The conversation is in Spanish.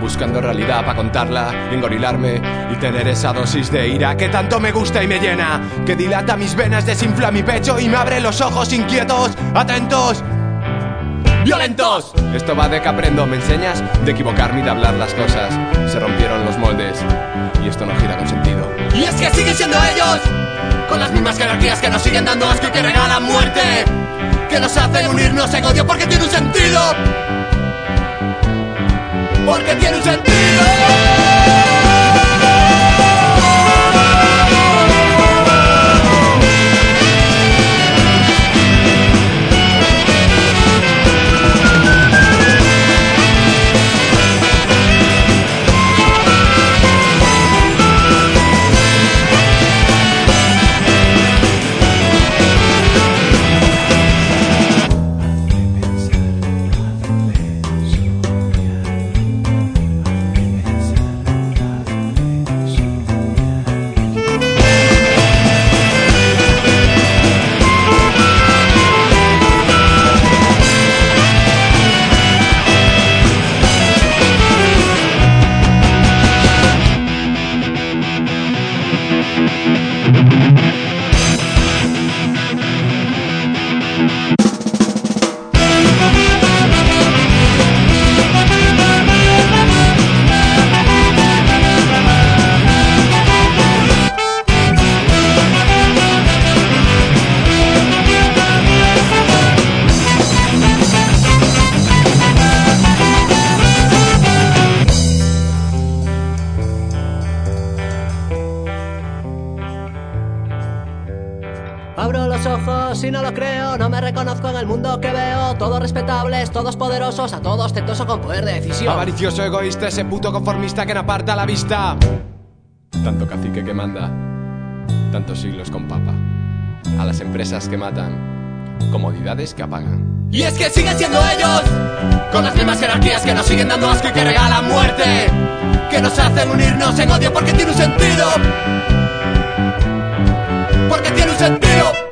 buscando realidad para contarla, engorilarme y tener esa dosis de ira que tanto me gusta y me llena, que dilata mis venas, desinfla mi pecho y me abre los ojos inquietos, atentos, violentos. Esto va de que aprendo, ¿me enseñas? De equivocarme y de hablar las cosas. Se rompieron los moldes y esto no gira con sentido. Y es que siguen siendo ellos, con las mismas jerarquías que nos siguen dando asco y que regalan muerte, que nos hacen unirnos en odio porque tiene un sentido. Porque tiene un sentido. Abro los ojos y no lo creo, no me reconozco en el mundo que veo. Todos respetables, todos poderosos, a todos tentoso con poder de decisión. Avaricioso, egoísta, ese puto conformista que no aparta la vista. Tanto cacique que manda, tantos siglos con papa. A las empresas que matan, comodidades que apagan. Y es que siguen siendo ellos, con las mismas jerarquías que nos siguen dando asco y que regalan muerte, que nos hacen unirnos en odio porque tiene un sentido. Porque tiene un sentido.